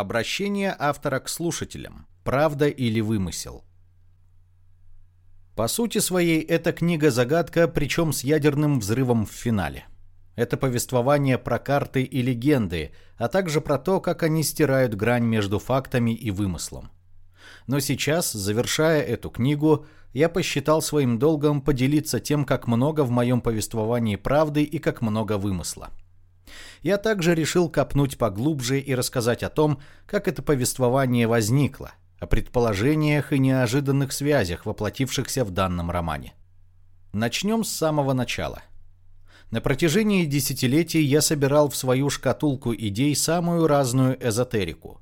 Обращение автора к слушателям. Правда или вымысел? По сути своей, эта книга-загадка, причем с ядерным взрывом в финале. Это повествование про карты и легенды, а также про то, как они стирают грань между фактами и вымыслом. Но сейчас, завершая эту книгу, я посчитал своим долгом поделиться тем, как много в моем повествовании правды и как много вымысла. Я также решил копнуть поглубже и рассказать о том, как это повествование возникло, о предположениях и неожиданных связях, воплотившихся в данном романе. Начнем с самого начала. На протяжении десятилетий я собирал в свою шкатулку идей самую разную эзотерику.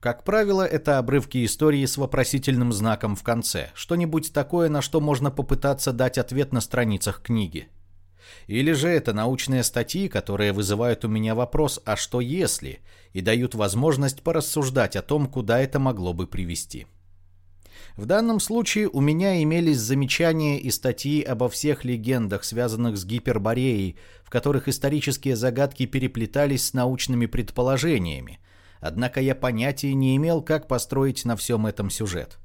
Как правило, это обрывки истории с вопросительным знаком в конце, что-нибудь такое, на что можно попытаться дать ответ на страницах книги. Или же это научные статьи, которые вызывают у меня вопрос «а что если?» и дают возможность порассуждать о том, куда это могло бы привести. В данном случае у меня имелись замечания и статьи обо всех легендах, связанных с Гипербореей, в которых исторические загадки переплетались с научными предположениями. Однако я понятия не имел, как построить на всем этом сюжет.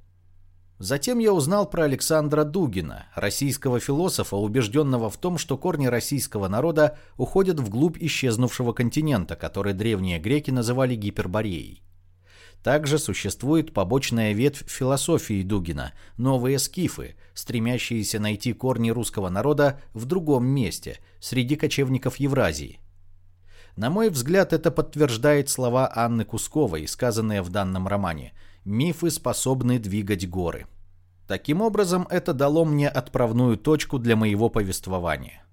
Затем я узнал про Александра Дугина, российского философа, убежденного в том, что корни российского народа уходят вглубь исчезнувшего континента, который древние греки называли Гипербореей. Также существует побочная ветвь философии Дугина – новые скифы, стремящиеся найти корни русского народа в другом месте, среди кочевников Евразии. На мой взгляд, это подтверждает слова Анны Кусковой, сказанные в данном романе – мифы способны двигать горы. Таким образом, это дало мне отправную точку для моего повествования.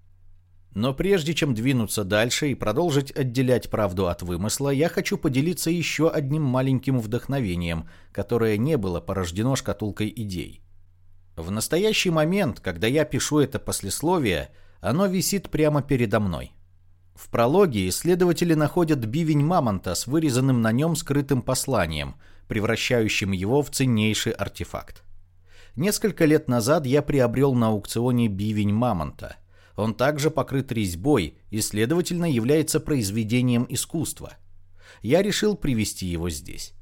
Но прежде чем двинуться дальше и продолжить отделять правду от вымысла, я хочу поделиться еще одним маленьким вдохновением, которое не было порождено шкатулкой идей. В настоящий момент, когда я пишу это послесловие, оно висит прямо передо мной. В прологе исследователи находят бивень мамонта с вырезанным на нем скрытым посланием – превращающим его в ценнейший артефакт. Несколько лет назад я приобрел на аукционе бивень мамонта. Он также покрыт резьбой и, следовательно, является произведением искусства. Я решил привести его здесь.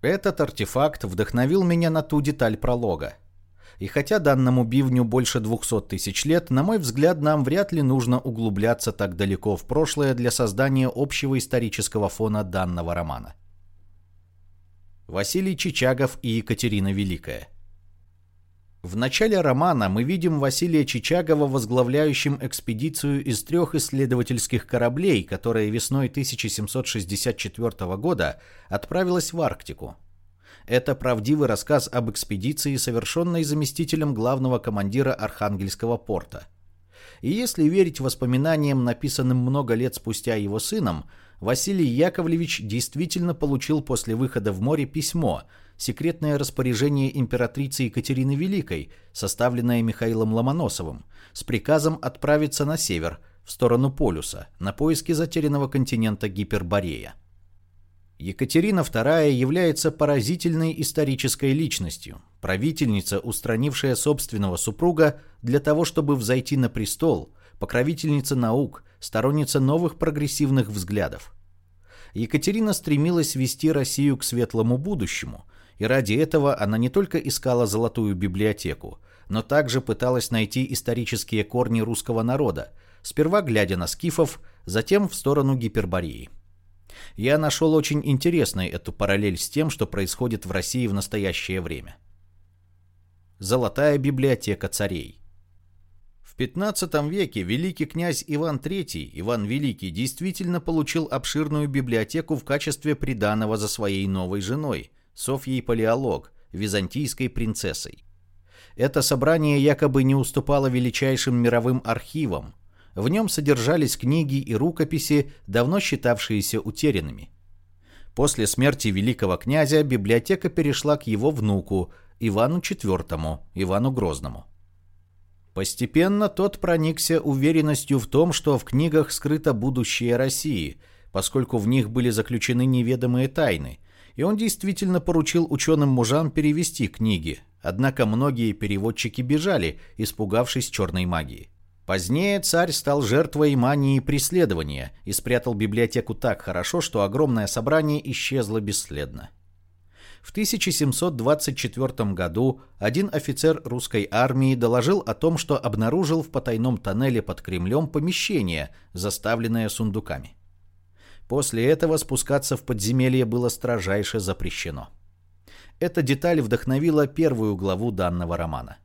Этот артефакт вдохновил меня на ту деталь пролога. И хотя данному бивню больше 200 тысяч лет, на мой взгляд, нам вряд ли нужно углубляться так далеко в прошлое для создания общего исторического фона данного романа. Василий Чичагов и Екатерина Великая. В начале романа мы видим Василия Чичагова возглавляющим экспедицию из трех исследовательских кораблей, которая весной 1764 года отправилась в Арктику. Это правдивый рассказ об экспедиции, совершенной заместителем главного командира Архангельского порта. И если верить воспоминаниям, написанным много лет спустя его сыном, Василий Яковлевич действительно получил после выхода в море письмо, секретное распоряжение императрицы Екатерины Великой, составленное Михаилом Ломоносовым, с приказом отправиться на север, в сторону полюса, на поиски затерянного континента Гиперборея. Екатерина II является поразительной исторической личностью, правительница, устранившая собственного супруга для того, чтобы взойти на престол, покровительница наук, сторонница новых прогрессивных взглядов. Екатерина стремилась вести Россию к светлому будущему, и ради этого она не только искала золотую библиотеку, но также пыталась найти исторические корни русского народа, сперва глядя на скифов, затем в сторону Гипербореи. Я нашел очень интересной эту параллель с тем, что происходит в России в настоящее время. Золотая библиотека царей. XV веке великий князь Иван III, Иван Великий, действительно получил обширную библиотеку в качестве приданого за своей новой женой, Софьей Палеолог, византийской принцессой. Это собрание якобы не уступало величайшим мировым архивам. В нем содержались книги и рукописи, давно считавшиеся утерянными. После смерти великого князя библиотека перешла к его внуку, Ивану IV, Ивану Грозному. Постепенно тот проникся уверенностью в том, что в книгах скрыто будущее России, поскольку в них были заключены неведомые тайны, и он действительно поручил ученым мужам перевести книги, однако многие переводчики бежали, испугавшись черной магии. Позднее царь стал жертвой мании преследования и спрятал библиотеку так хорошо, что огромное собрание исчезло бесследно. В 1724 году один офицер русской армии доложил о том, что обнаружил в потайном тоннеле под Кремлем помещение, заставленное сундуками. После этого спускаться в подземелье было строжайше запрещено. Эта деталь вдохновила первую главу данного романа.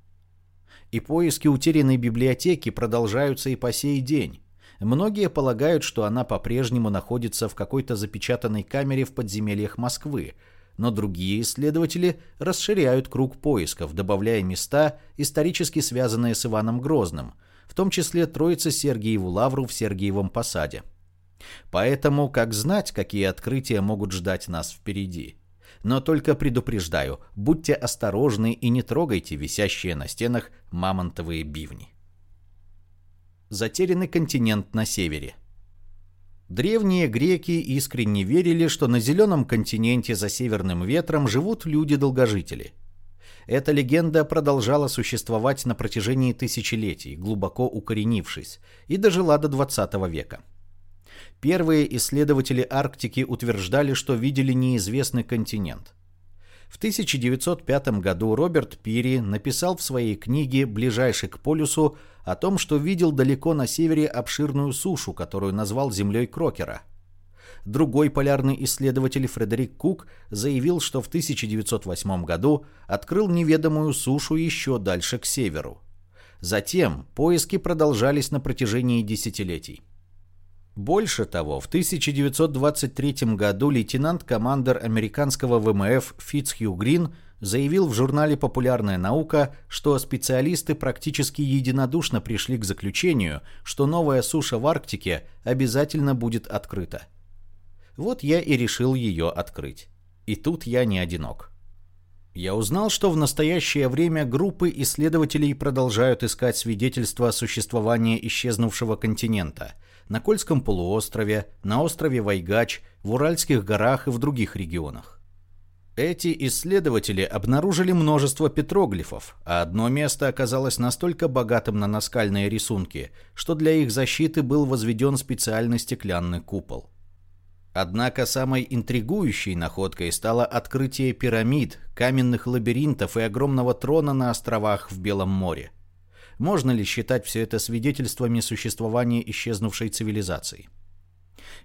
И поиски утерянной библиотеки продолжаются и по сей день. Многие полагают, что она по-прежнему находится в какой-то запечатанной камере в подземельях Москвы, но другие исследователи расширяют круг поисков, добавляя места, исторически связанные с Иваном Грозным, в том числе Троица Сергиеву Лавру в Сергиевом Посаде. Поэтому как знать, какие открытия могут ждать нас впереди? Но только предупреждаю, будьте осторожны и не трогайте висящие на стенах мамонтовые бивни. Затерянный континент на севере – Древние греки искренне верили, что на зеленом континенте за северным ветром живут люди-долгожители. Эта легенда продолжала существовать на протяжении тысячелетий, глубоко укоренившись, и дожила до 20 века. Первые исследователи Арктики утверждали, что видели неизвестный континент. В 1905 году Роберт Пири написал в своей книге «Ближайший к полюсу» о том, что видел далеко на севере обширную сушу, которую назвал землей Крокера. Другой полярный исследователь Фредерик Кук заявил, что в 1908 году открыл неведомую сушу еще дальше к северу. Затем поиски продолжались на протяжении десятилетий. Больше того, в 1923 году лейтенант-командер американского ВМФ Фитцхью Грин заявил в журнале «Популярная наука», что специалисты практически единодушно пришли к заключению, что новая суша в Арктике обязательно будет открыта. Вот я и решил ее открыть. И тут я не одинок. Я узнал, что в настоящее время группы исследователей продолжают искать свидетельства существования исчезнувшего континента – на Кольском полуострове, на острове Вайгач, в Уральских горах и в других регионах. Эти исследователи обнаружили множество петроглифов, а одно место оказалось настолько богатым на наскальные рисунки, что для их защиты был возведен специальный стеклянный купол. Однако самой интригующей находкой стало открытие пирамид, каменных лабиринтов и огромного трона на островах в Белом море. Можно ли считать все это свидетельствами существования исчезнувшей цивилизации?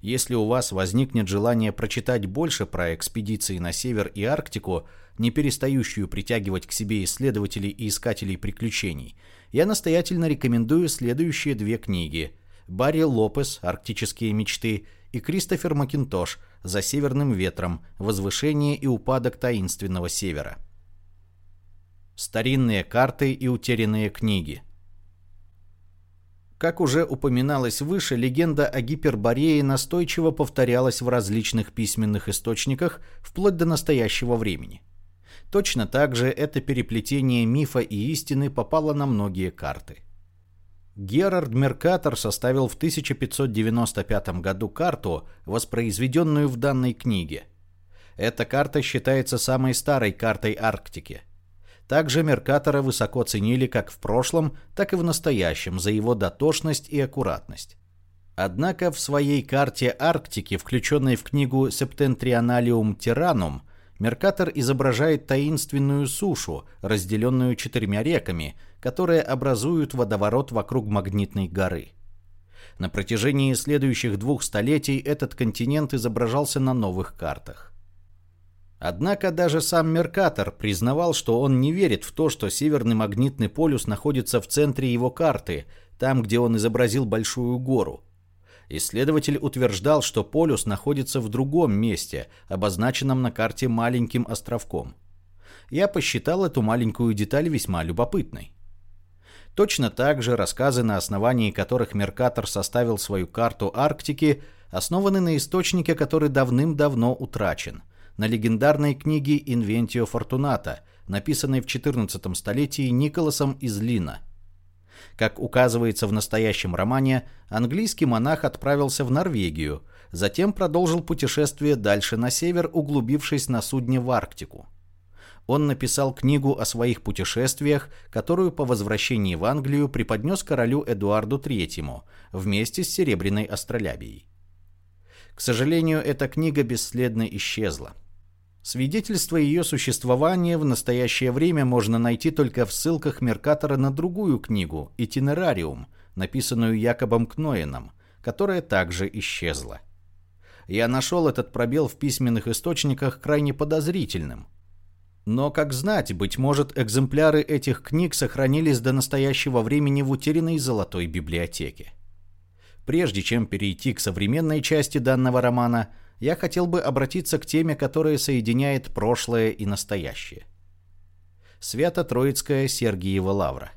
Если у вас возникнет желание прочитать больше про экспедиции на север и Арктику, не перестающую притягивать к себе исследователей и искателей приключений, я настоятельно рекомендую следующие две книги. Барри Лопес «Арктические мечты» и Кристофер Макинтош «За северным ветром. Возвышение и упадок таинственного севера» старинные карты и утерянные книги. Как уже упоминалось выше, легенда о Гиперборее настойчиво повторялась в различных письменных источниках вплоть до настоящего времени. Точно так же это переплетение мифа и истины попало на многие карты. Герард Меркатор составил в 1595 году карту, воспроизведенную в данной книге. Эта карта считается самой старой картой Арктики – также Меркатора высоко ценили как в прошлом, так и в настоящем за его дотошность и аккуратность. Однако в своей карте Арктики, включенной в книгу Septentrionalium Terranum, Меркатор изображает таинственную сушу, разделенную четырьмя реками, которые образуют водоворот вокруг магнитной горы. На протяжении следующих двух столетий этот континент изображался на новых картах. Однако даже сам Меркатор признавал, что он не верит в то, что Северный магнитный полюс находится в центре его карты, там, где он изобразил большую гору. Исследователь утверждал, что полюс находится в другом месте, обозначенном на карте маленьким островком. Я посчитал эту маленькую деталь весьма любопытной. Точно так же рассказы, на основании которых Меркатор составил свою карту Арктики, основаны на источнике, который давным-давно утрачен – на легендарной книге «Инвентио Фортуната», написанной в XIV столетии Николасом из Лина. Как указывается в настоящем романе, английский монах отправился в Норвегию, затем продолжил путешествие дальше на север, углубившись на судне в Арктику. он написал книгу о своих путешествиях, которую по возвращении в Англию преподнес королю Эдуарду III вместе с Серебряной астролябией. К сожалению, эта книга бесследно исчезла. Свидетельство ее существования в настоящее время можно найти только в ссылках Меркатора на другую книгу «Итинерариум», написанную Якобом Кноеном, которая также исчезла. Я нашел этот пробел в письменных источниках крайне подозрительным. Но, как знать, быть может, экземпляры этих книг сохранились до настоящего времени в утерянной золотой библиотеке. Прежде чем перейти к современной части данного романа, я хотел бы обратиться к теме, которая соединяет прошлое и настоящее. Свято-Троицкая Сергиева Лавра.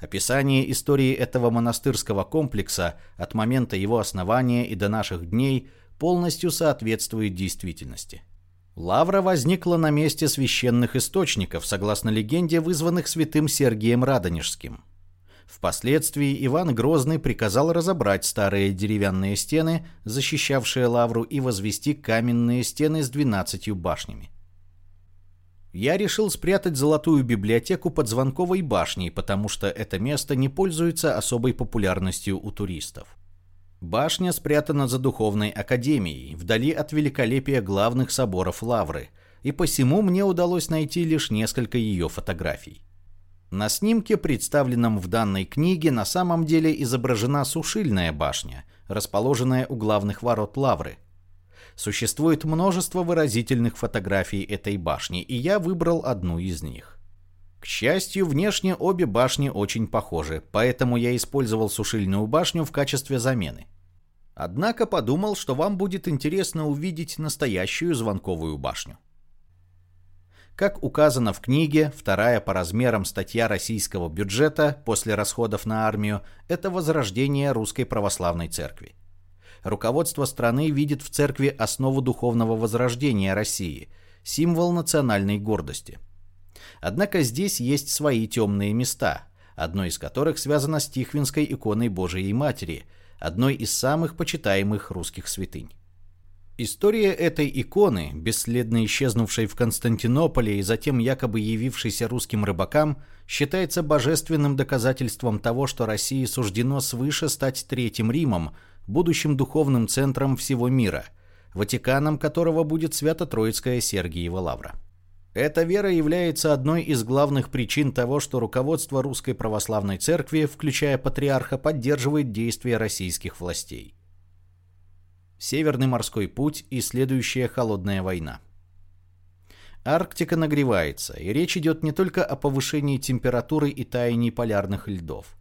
Описание истории этого монастырского комплекса от момента его основания и до наших дней полностью соответствует действительности. Лавра возникла на месте священных источников, согласно легенде, вызванных святым Сергием Радонежским – Впоследствии Иван Грозный приказал разобрать старые деревянные стены, защищавшие лавру, и возвести каменные стены с двенадцатью башнями. Я решил спрятать золотую библиотеку под Звонковой башней, потому что это место не пользуется особой популярностью у туристов. Башня спрятана за духовной академией, вдали от великолепия главных соборов Лавры, и посему мне удалось найти лишь несколько ее фотографий. На снимке, представленном в данной книге, на самом деле изображена сушильная башня, расположенная у главных ворот Лавры. Существует множество выразительных фотографий этой башни, и я выбрал одну из них. К счастью, внешне обе башни очень похожи, поэтому я использовал сушильную башню в качестве замены. Однако подумал, что вам будет интересно увидеть настоящую звонковую башню. Как указано в книге, вторая по размерам статья российского бюджета после расходов на армию – это возрождение Русской Православной Церкви. Руководство страны видит в церкви основу духовного возрождения России, символ национальной гордости. Однако здесь есть свои темные места, одно из которых связано с Тихвинской иконой Божией Матери, одной из самых почитаемых русских святынь. История этой иконы, бесследно исчезнувшей в Константинополе и затем якобы явившейся русским рыбакам, считается божественным доказательством того, что России суждено свыше стать Третьим Римом, будущим духовным центром всего мира, Ватиканом которого будет Свято-Троицкая Сергиева Лавра. Эта вера является одной из главных причин того, что руководство Русской Православной Церкви, включая патриарха, поддерживает действия российских властей. Северный морской путь и следующая холодная война. Арктика нагревается, и речь идет не только о повышении температуры и таянии полярных льдов.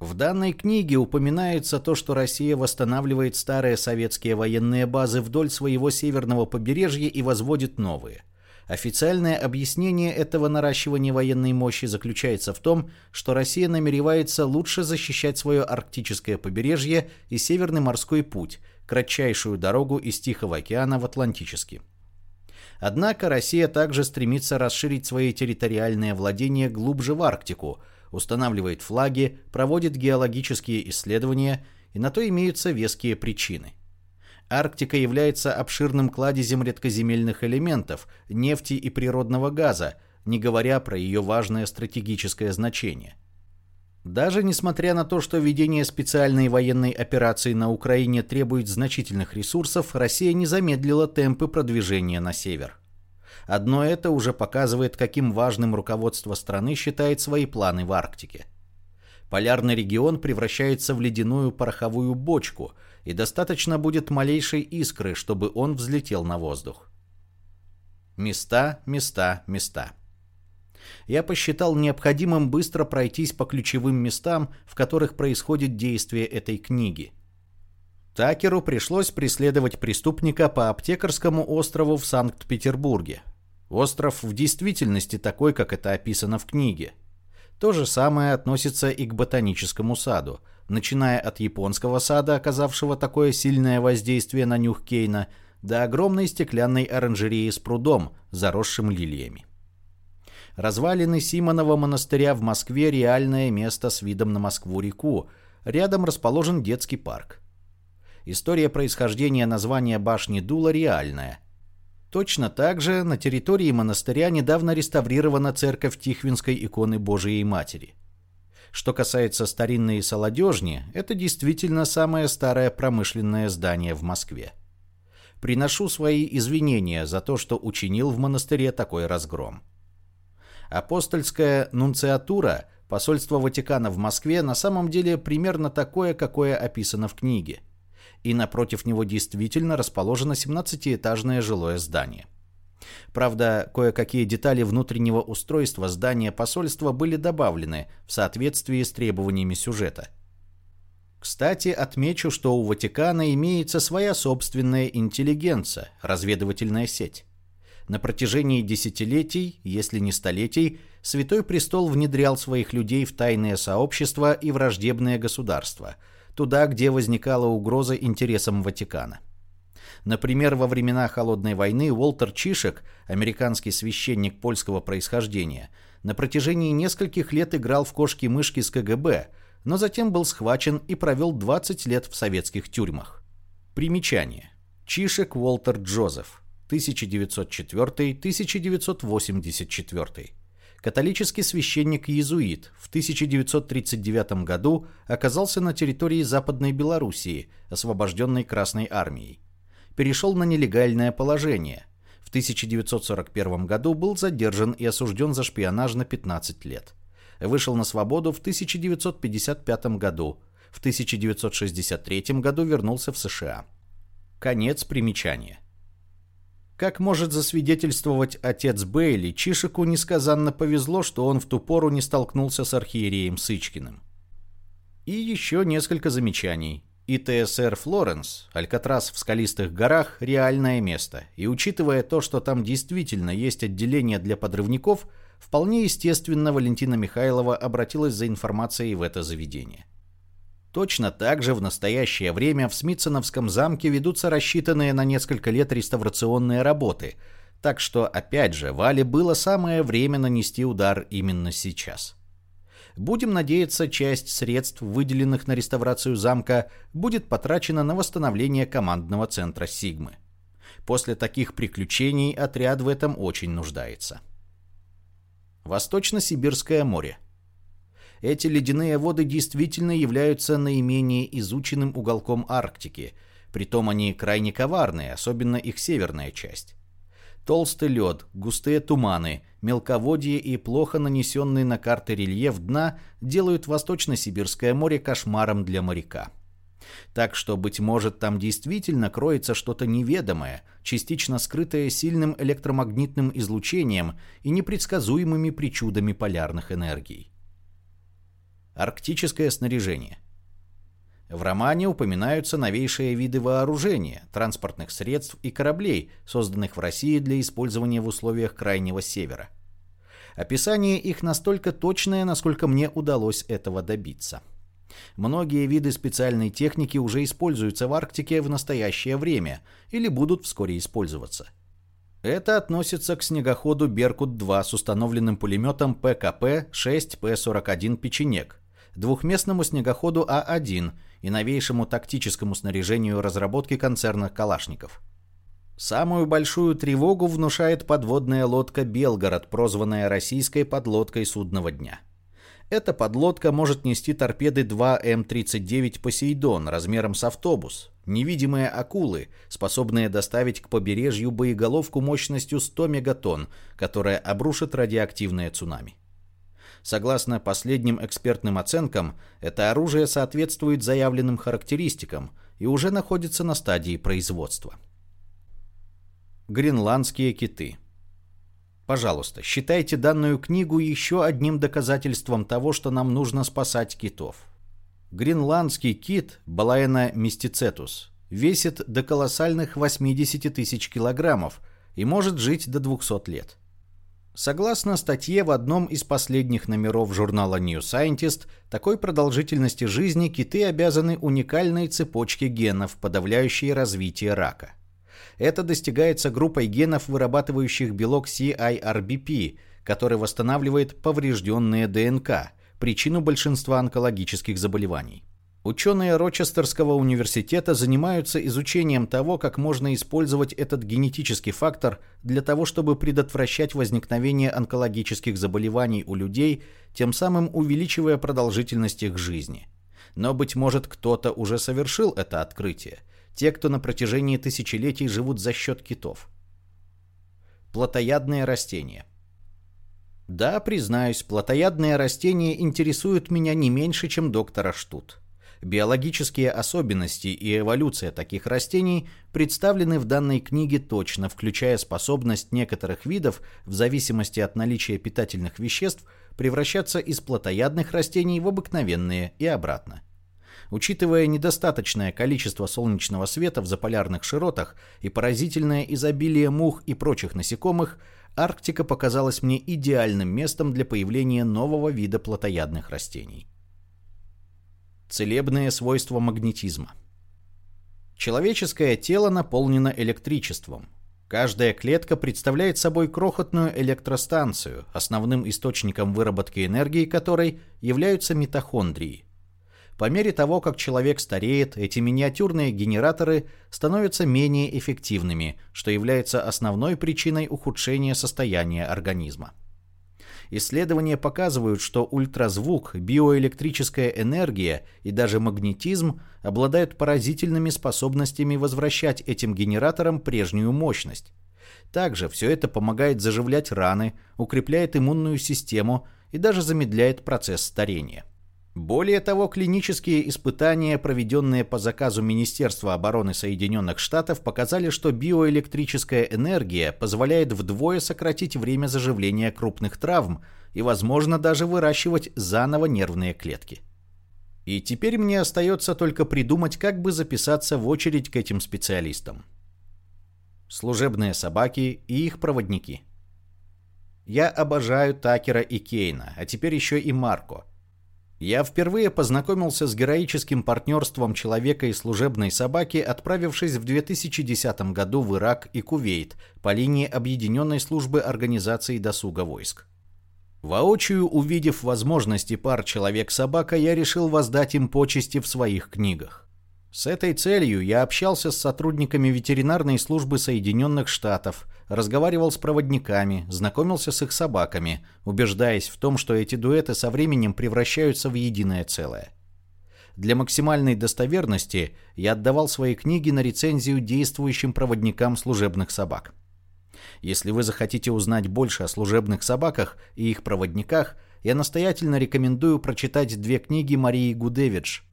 В данной книге упоминается то, что Россия восстанавливает старые советские военные базы вдоль своего северного побережья и возводит новые. Официальное объяснение этого наращивания военной мощи заключается в том, что Россия намеревается лучше защищать свое арктическое побережье и Северный морской путь, кратчайшую дорогу из Тихого океана в Атлантический. Однако Россия также стремится расширить свои территориальные владения глубже в Арктику, устанавливает флаги, проводит геологические исследования, и на то имеются веские причины. Арктика является обширным кладезем редкоземельных элементов, нефти и природного газа, не говоря про ее важное стратегическое значение. Даже несмотря на то, что ведение специальной военной операции на Украине требует значительных ресурсов, Россия не замедлила темпы продвижения на север. Одно это уже показывает, каким важным руководство страны считает свои планы в Арктике. Полярный регион превращается в ледяную пороховую бочку, и достаточно будет малейшей искры, чтобы он взлетел на воздух. Места, места, места я посчитал необходимым быстро пройтись по ключевым местам, в которых происходит действие этой книги. Такеру пришлось преследовать преступника по Аптекарскому острову в Санкт-Петербурге. Остров в действительности такой, как это описано в книге. То же самое относится и к ботаническому саду, начиная от японского сада, оказавшего такое сильное воздействие на нюх Кейна, до огромной стеклянной оранжереи с прудом, заросшим лилиями. Развалины Симонова монастыря в Москве – реальное место с видом на Москву-реку. Рядом расположен детский парк. История происхождения названия башни Дула реальная. Точно так же на территории монастыря недавно реставрирована церковь Тихвинской иконы Божией Матери. Что касается старинной Солодежни, это действительно самое старое промышленное здание в Москве. Приношу свои извинения за то, что учинил в монастыре такой разгром. Апостольская нунциатура, посольство Ватикана в Москве, на самом деле примерно такое, какое описано в книге. И напротив него действительно расположено 17-этажное жилое здание. Правда, кое-какие детали внутреннего устройства здания посольства были добавлены в соответствии с требованиями сюжета. Кстати, отмечу, что у Ватикана имеется своя собственная интеллигенция, разведывательная сеть. На протяжении десятилетий, если не столетий, Святой Престол внедрял своих людей в тайные сообщества и враждебные государства, туда, где возникала угроза интересам Ватикана. Например, во времена Холодной войны Уолтер Чишек, американский священник польского происхождения, на протяжении нескольких лет играл в кошки-мышки с КГБ, но затем был схвачен и провел 20 лет в советских тюрьмах. Примечание. Чишек Уолтер Джозеф, 1904-1984. Католический священник-иезуит в 1939 году оказался на территории Западной Белоруссии, освобожденной Красной Армией перешел на нелегальное положение. В 1941 году был задержан и осужден за шпионаж на 15 лет. Вышел на свободу в 1955 году. В 1963 году вернулся в США. Конец примечания. Как может засвидетельствовать отец Бейли, Чишику несказанно повезло, что он в ту пору не столкнулся с архиереем Сычкиным. И еще несколько замечаний. ИТСР Флоренс, Алькатрас в скалистых горах – реальное место, и учитывая то, что там действительно есть отделение для подрывников, вполне естественно Валентина Михайлова обратилась за информацией в это заведение. Точно так же в настоящее время в Смитсоновском замке ведутся рассчитанные на несколько лет реставрационные работы, так что, опять же, Вале было самое время нанести удар именно сейчас. Будем надеяться, часть средств, выделенных на реставрацию замка, будет потрачена на восстановление командного центра Сигмы. После таких приключений отряд в этом очень нуждается. Восточно-Сибирское море. Эти ледяные воды действительно являются наименее изученным уголком Арктики, притом они крайне коварные, особенно их северная часть. Толстый лед, густые туманы, мелководье и плохо нанесенный на карты рельеф дна делают Восточно-Сибирское море кошмаром для моряка. Так что, быть может, там действительно кроется что-то неведомое, частично скрытое сильным электромагнитным излучением и непредсказуемыми причудами полярных энергий. Арктическое снаряжение – в романе упоминаются новейшие виды вооружения, транспортных средств и кораблей, созданных в России для использования в условиях Крайнего Севера. Описание их настолько точное, насколько мне удалось этого добиться. Многие виды специальной техники уже используются в Арктике в настоящее время или будут вскоре использоваться. Это относится к снегоходу «Беркут-2» с установленным пулеметом ПКП-6П-41 «Печенег», двухместному снегоходу А-1 и новейшему тактическому снаряжению разработки концерна «Калашников». Самую большую тревогу внушает подводная лодка «Белгород», прозванная российской подлодкой судного дня. Эта подлодка может нести торпеды 2М-39 «Посейдон» размером с автобус, невидимые акулы, способные доставить к побережью боеголовку мощностью 100 мегатонн, которая обрушит радиоактивное цунами. Согласно последним экспертным оценкам, это оружие соответствует заявленным характеристикам и уже находится на стадии производства. Гренландские киты. Пожалуйста, считайте данную книгу еще одним доказательством того, что нам нужно спасать китов. Гренландский кит, Балаена мистицетус, весит до колоссальных 80 тысяч килограммов и может жить до 200 лет. Согласно статье в одном из последних номеров журнала New Scientist, такой продолжительности жизни киты обязаны уникальной цепочке генов, подавляющей развитие рака. Это достигается группой генов, вырабатывающих белок CIRBP, который восстанавливает поврежденные ДНК, причину большинства онкологических заболеваний. Ученые Рочестерского университета занимаются изучением того, как можно использовать этот генетический фактор для того, чтобы предотвращать возникновение онкологических заболеваний у людей, тем самым увеличивая продолжительность их жизни. Но, быть может, кто-то уже совершил это открытие. Те, кто на протяжении тысячелетий живут за счет китов. Плотоядные растения. Да, признаюсь, плотоядные растения интересуют меня не меньше, чем доктора Штут. Биологические особенности и эволюция таких растений представлены в данной книге точно, включая способность некоторых видов, в зависимости от наличия питательных веществ, превращаться из плотоядных растений в обыкновенные и обратно. Учитывая недостаточное количество солнечного света в заполярных широтах и поразительное изобилие мух и прочих насекомых, Арктика показалась мне идеальным местом для появления нового вида плотоядных растений. Целебные свойства магнетизма. Человеческое тело наполнено электричеством. Каждая клетка представляет собой крохотную электростанцию, основным источником выработки энергии которой являются митохондрии. По мере того, как человек стареет, эти миниатюрные генераторы становятся менее эффективными, что является основной причиной ухудшения состояния организма. Исследования показывают, что ультразвук, биоэлектрическая энергия и даже магнетизм обладают поразительными способностями возвращать этим генераторам прежнюю мощность. Также все это помогает заживлять раны, укрепляет иммунную систему и даже замедляет процесс старения. Более того, клинические испытания, проведенные по заказу Министерства обороны Соединенных Штатов, показали, что биоэлектрическая энергия позволяет вдвое сократить время заживления крупных травм и, возможно, даже выращивать заново нервные клетки. И теперь мне остается только придумать, как бы записаться в очередь к этим специалистам. Служебные собаки и их проводники. Я обожаю Такера и Кейна, а теперь еще и Марко – я впервые познакомился с героическим партнерством человека и служебной собаки, отправившись в 2010 году в Ирак и Кувейт по линии Объединенной службы организации досуга войск. Воочию увидев возможности пар человек-собака, я решил воздать им почести в своих книгах. С этой целью я общался с сотрудниками ветеринарной службы Соединенных Штатов, разговаривал с проводниками, знакомился с их собаками, убеждаясь в том, что эти дуэты со временем превращаются в единое целое. Для максимальной достоверности я отдавал свои книги на рецензию действующим проводникам служебных собак. Если вы захотите узнать больше о служебных собаках и их проводниках, я настоятельно рекомендую прочитать две книги Марии Гудевидж –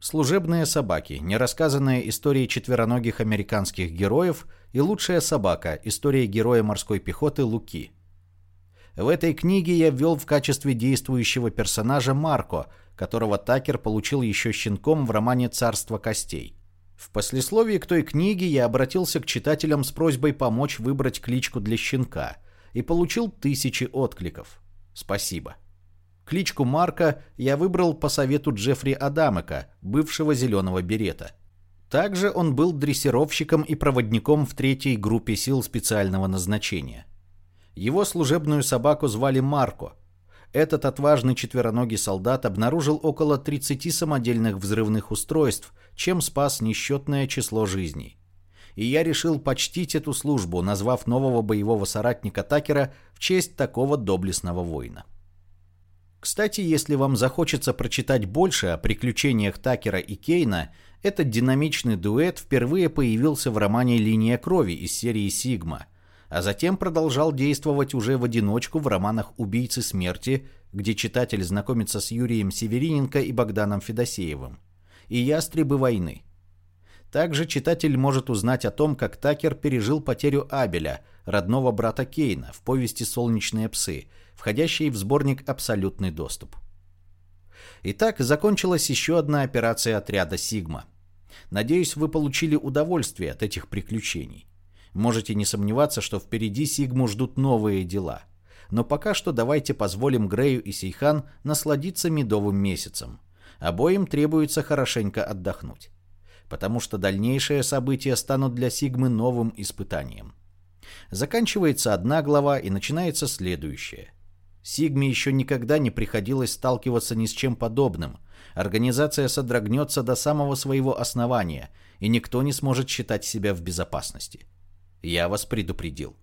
Служебные собаки, нерассказанная история четвероногих американских героев и лучшая собака, история героя морской пехоты Луки. В этой книге я ввел в качестве действующего персонажа Марко, которого Такер получил еще щенком в романе «Царство костей». В послесловии к той книге я обратился к читателям с просьбой помочь выбрать кличку для щенка и получил тысячи откликов. Спасибо. Кличку Марка я выбрал по совету Джеффри Адамека, бывшего зеленого берета. Также он был дрессировщиком и проводником в третьей группе сил специального назначения. Его служебную собаку звали Марко. Этот отважный четвероногий солдат обнаружил около 30 самодельных взрывных устройств, чем спас несчетное число жизней. И я решил почтить эту службу, назвав нового боевого соратника Такера в честь такого доблестного воина. Кстати, если вам захочется прочитать больше о приключениях Такера и Кейна, этот динамичный дуэт впервые появился в романе «Линия крови» из серии «Сигма», а затем продолжал действовать уже в одиночку в романах «Убийцы смерти», где читатель знакомится с Юрием Севериненко и Богданом Федосеевым, и «Ястребы войны». Также читатель может узнать о том, как Такер пережил потерю Абеля, родного брата Кейна, в повести «Солнечные псы», входящей в сборник «Абсолютный доступ». Итак, закончилась еще одна операция отряда «Сигма». Надеюсь, вы получили удовольствие от этих приключений. Можете не сомневаться, что впереди Сигму ждут новые дела. Но пока что давайте позволим Грею и Сейхан насладиться медовым месяцем. Обоим требуется хорошенько отдохнуть потому что дальнейшие события станут для Сигмы новым испытанием. Заканчивается одна глава и начинается следующая. Сигме еще никогда не приходилось сталкиваться ни с чем подобным. Организация содрогнется до самого своего основания, и никто не сможет считать себя в безопасности. Я вас предупредил.